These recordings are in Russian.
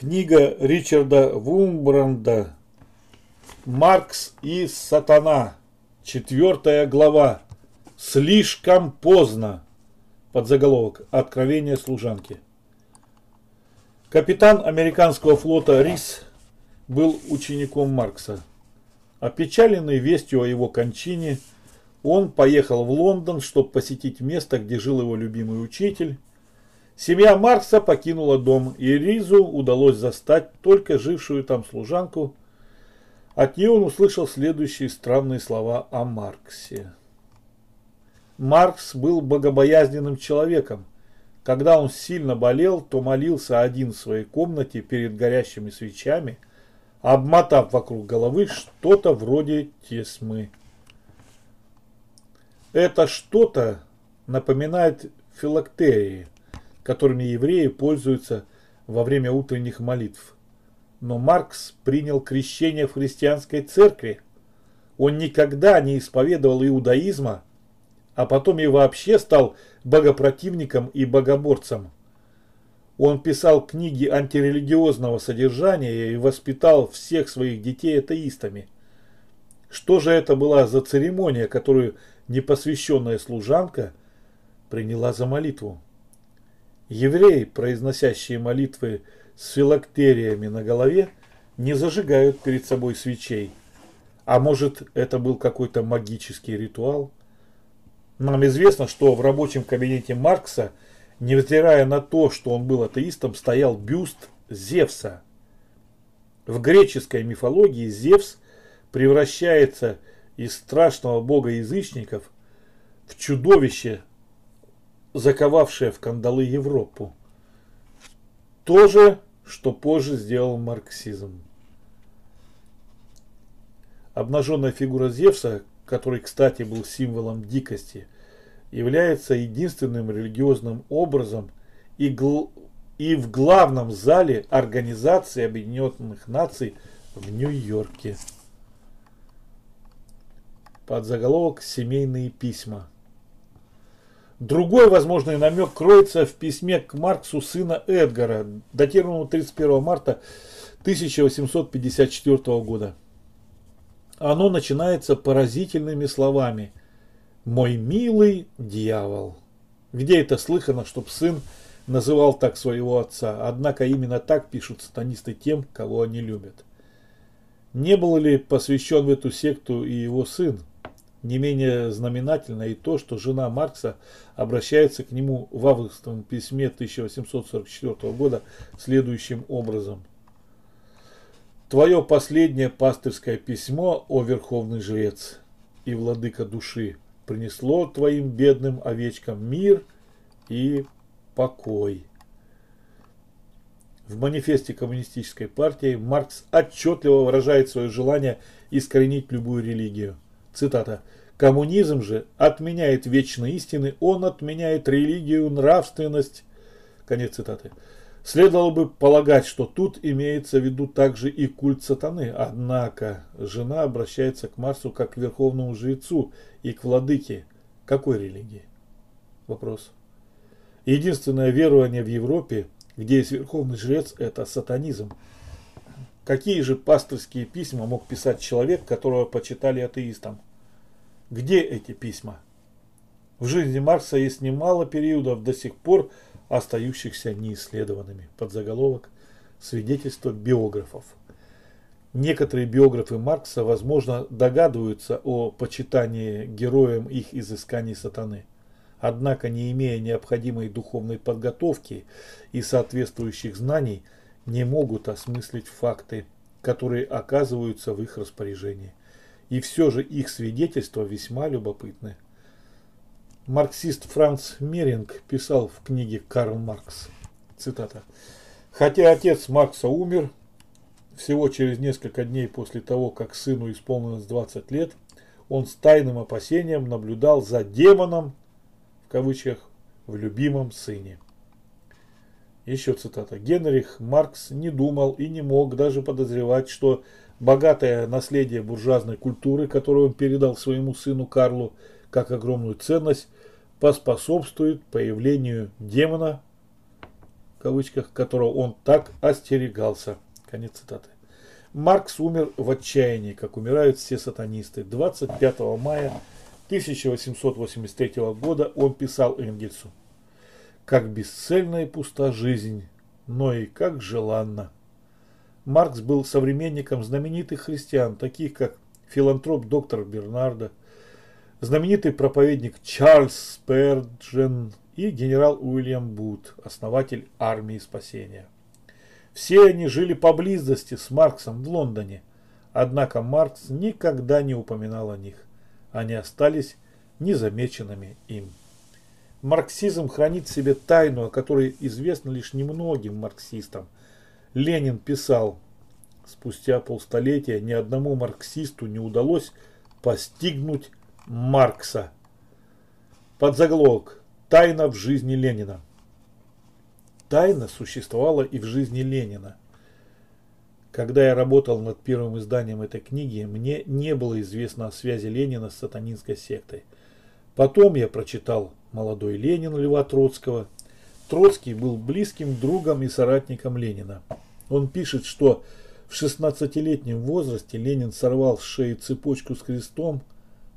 Книга Ричарда Вумбранда «Маркс и сатана». Четвертая глава. Слишком поздно. Подзаголовок. Откровение служанки. Капитан американского флота Рис был учеником Маркса. Опечаленный вестью о его кончине, он поехал в Лондон, чтобы посетить место, где жил его любимый учитель, Семья Маркса покинула дом, и Ризу удалось застать только жившую там служанку. От нее он услышал следующие странные слова о Марксе. Маркс был богобоязненным человеком. Когда он сильно болел, то молился один в своей комнате перед горящими свечами, обмотав вокруг головы что-то вроде тесмы. Это что-то напоминает филактерии – которыми евреи пользуются во время утренних молитв. Но Маркс принял крещение в христианской церкви. Он никогда не исповедовал иудаизма, а потом и вообще стал богопротивником и богоборцем. Он писал книги антирелигиозного содержания и воспитал всех своих детей атеистами. Что же это была за церемония, которую непосвященная служанка приняла за молитву? Евреи, произносящие молитвы с филактериями на голове, не зажигают перед собой свечей. А может, это был какой-то магический ритуал? Нам известно, что в рабочем кабинете Маркса, невзирая на то, что он был атеистом, стоял бюст Зевса. В греческой мифологии Зевс превращается из страшного бога язычников в чудовище заковавшая в кандалы Европу. То же, что позже сделал марксизм. Обнаженная фигура Зевса, который, кстати, был символом дикости, является единственным религиозным образом и, гл... и в главном зале Организации Объединенных Наций в Нью-Йорке. Под заголовок «Семейные письма». Другой возможный намек кроется в письме к Марксу сына Эдгара, датированному 31 марта 1854 года. Оно начинается поразительными словами «Мой милый дьявол». Где это слыхано, чтоб сын называл так своего отца? Однако именно так пишут сатанисты тем, кого они любят. Не был ли посвящен в эту секту и его сын? Не менее знаменательно и то, что жена Маркса обращается к нему в августовом письме 1844 года следующим образом. «Твое последнее пастырское письмо, о верховный жрец и владыка души, принесло твоим бедным овечкам мир и покой». В манифесте коммунистической партии Маркс отчетливо выражает свое желание искоренить любую религию. Цитата. Коммунизм же отменяет вечные истины, он отменяет религию, нравственность. Конец цитаты. Следовало бы полагать, что тут имеется в виду также и культ сатаны. Однако жена обращается к Марсу как к верховному жрецу и к владыке. Какой религии? Вопрос. Единственное верование в Европе, где есть верховный жрец, это сатанизм. Какие же пасторские письма мог писать человек, которого почитали атеистом? Где эти письма? В жизни Маркса есть немало периодов до сих пор остающихся неисследованными. Под заголовок «Свидетельства биографов». Некоторые биографы Маркса, возможно, догадываются о почитании героям их изысканий сатаны. Однако, не имея необходимой духовной подготовки и соответствующих знаний, не могут осмыслить факты, которые оказываются в их распоряжении. И все же их свидетельства весьма любопытны. Марксист Франц Меринг писал в книге «Карл Маркс», цитата, «Хотя отец Маркса умер, всего через несколько дней после того, как сыну исполнилось 20 лет, он с тайным опасением наблюдал за демоном, в кавычках, в любимом сыне. Еще цитата. Генрих Маркс не думал и не мог даже подозревать, что богатое наследие буржуазной культуры, которое он передал своему сыну Карлу как огромную ценность, поспособствует появлению демона в кавычках, которого он так остерегался. Конец цитаты. Маркс умер в отчаянии, как умирают все сатанисты. 25 мая 1883 года он писал Энгельсу. Как бесцельна и пуста жизнь, но и как желанна. Маркс был современником знаменитых христиан, таких как филантроп доктор Бернардо, знаменитый проповедник Чарльз Сперджен и генерал Уильям Бут, основатель армии спасения. Все они жили поблизости с Марксом в Лондоне, однако Маркс никогда не упоминал о них. Они остались незамеченными им. Марксизм хранит в себе тайну, о которой известно лишь немногим марксистам. Ленин писал, спустя полстолетия ни одному марксисту не удалось постигнуть Маркса. Подзаголовок «Тайна в жизни Ленина». Тайна существовала и в жизни Ленина. Когда я работал над первым изданием этой книги, мне не было известно о связи Ленина с сатанинской сектой. Потом я прочитал «Молодой Ленин» Льва Троцкого. Троцкий был близким другом и соратником Ленина. Он пишет, что в 16-летнем возрасте Ленин сорвал с шеи цепочку с крестом,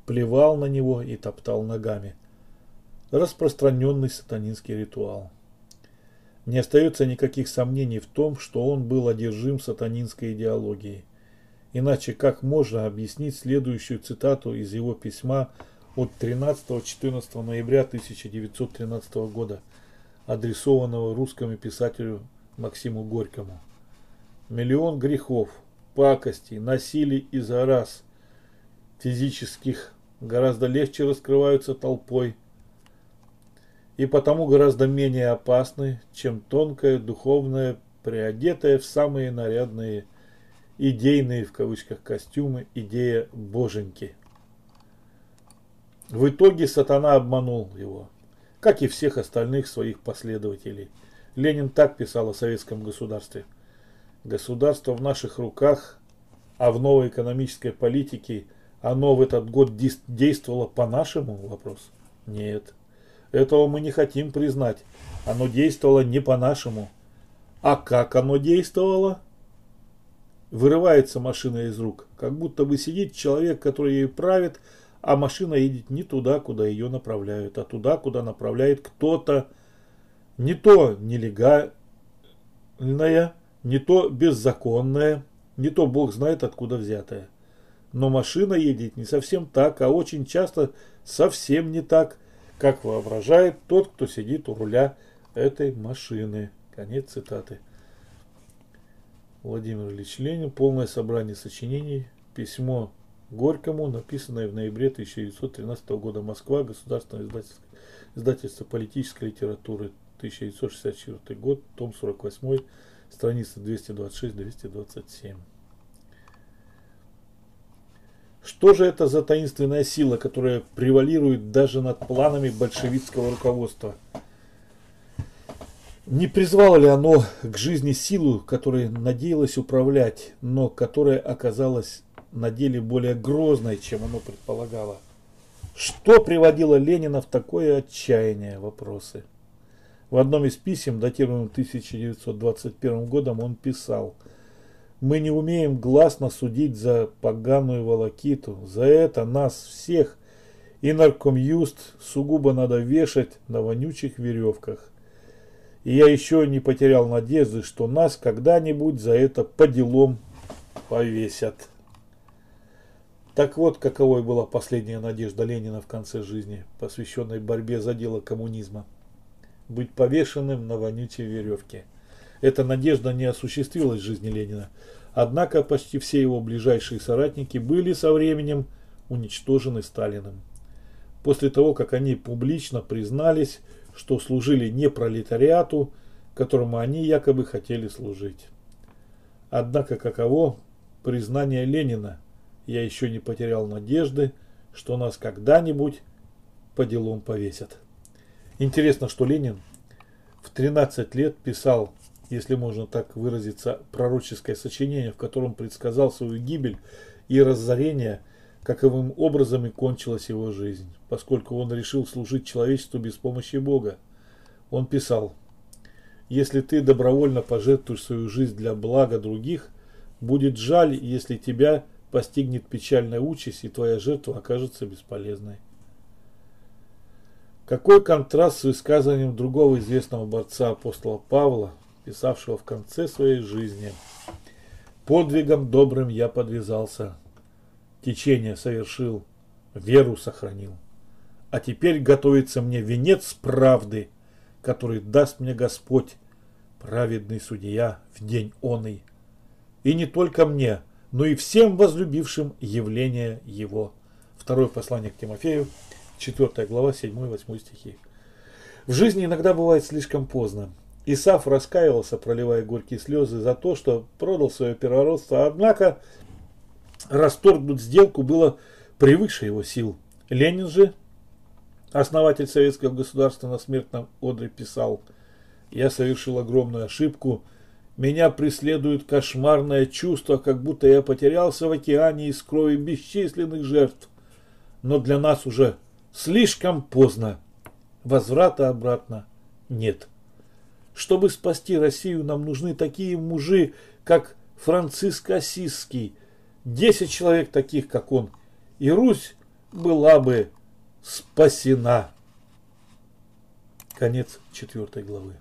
плевал на него и топтал ногами. Распространенный сатанинский ритуал. Не остается никаких сомнений в том, что он был одержим сатанинской идеологией. Иначе как можно объяснить следующую цитату из его письма от 13-14 ноября 1913 года, адресованного русскому писателю Максиму Горькому. Миллион грехов, пакостей, насилий и зараз физических гораздо легче раскрываются толпой и потому гораздо менее опасны, чем тонкая, духовная, приодетая в самые нарядные, идейные в кавычках костюмы идея боженьки. В итоге сатана обманул его, как и всех остальных своих последователей. Ленин так писал о советском государстве. Государство в наших руках, а в новой экономической политике оно в этот год действовало по-нашему? Вопрос. Нет. Этого мы не хотим признать. Оно действовало не по-нашему. А как оно действовало? Вырывается машина из рук, как будто бы сидит человек, который ее правит, а машина едет не туда, куда ее направляют, а туда, куда направляет кто-то. Не то нелегальное, не то беззаконное, не то Бог знает откуда взятое. Но машина едет не совсем так, а очень часто совсем не так, как воображает тот, кто сидит у руля этой машины. Конец цитаты. Владимир Ильич Ленин. Полное собрание сочинений. Письмо Горькому, написанное в ноябре 1913 года. Москва. Государственное издательство, издательство политической литературы. 1964 год. Том 48. Страница 226-227. Что же это за таинственная сила, которая превалирует даже над планами большевистского руководства? Не призвало ли оно к жизни силу, которой надеялось управлять, но которая оказалась на деле более грозной, чем оно предполагало? Что приводило Ленина в такое отчаяние? Вопросы. В одном из писем, датированном 1921 годом, он писал – мы не умеем гласно судить за поганую волокиту. За это нас всех и наркомюст сугубо надо вешать на вонючих веревках. И я еще не потерял надежды, что нас когда-нибудь за это по делам повесят. Так вот, каковой была последняя надежда Ленина в конце жизни, посвященной борьбе за дело коммунизма. Быть повешенным на вонючей веревке. Эта надежда не осуществилась в жизни Ленина. Однако почти все его ближайшие соратники были со временем уничтожены Сталиным. После того, как они публично признались, что служили не пролетариату, которому они якобы хотели служить. Однако каково признание Ленина, я еще не потерял надежды, что нас когда-нибудь по делам повесят. Интересно, что Ленин в 13 лет писал если можно так выразиться, пророческое сочинение, в котором предсказал свою гибель и разорение, каковым образом и кончилась его жизнь, поскольку он решил служить человечеству без помощи Бога. Он писал, если ты добровольно пожертвуешь свою жизнь для блага других, будет жаль, если тебя постигнет печальная участь и твоя жертва окажется бесполезной. Какой контраст с высказыванием другого известного борца апостола Павла, писавшего в конце своей жизни. Подвигом добрым я подвязался, течение совершил, веру сохранил. А теперь готовится мне венец правды, который даст мне Господь, праведный судья, в день оный. И не только мне, но и всем возлюбившим явление Его. Второе послание к Тимофею, 4 глава, 7-8 стихи. В жизни иногда бывает слишком поздно. Исаф раскаивался, проливая горькие слезы за то, что продал свое первородство, однако расторгнуть сделку было превыше его сил. Ленин же, основатель советского государства на смертном одре, писал, «Я совершил огромную ошибку, меня преследует кошмарное чувство, как будто я потерялся в океане из крови бесчисленных жертв. Но для нас уже слишком поздно. Возврата обратно нет. Чтобы спасти Россию, нам нужны такие мужи, как Франциск Осиский. Десять человек таких, как он. И Русь была бы спасена. Конец четвертой главы.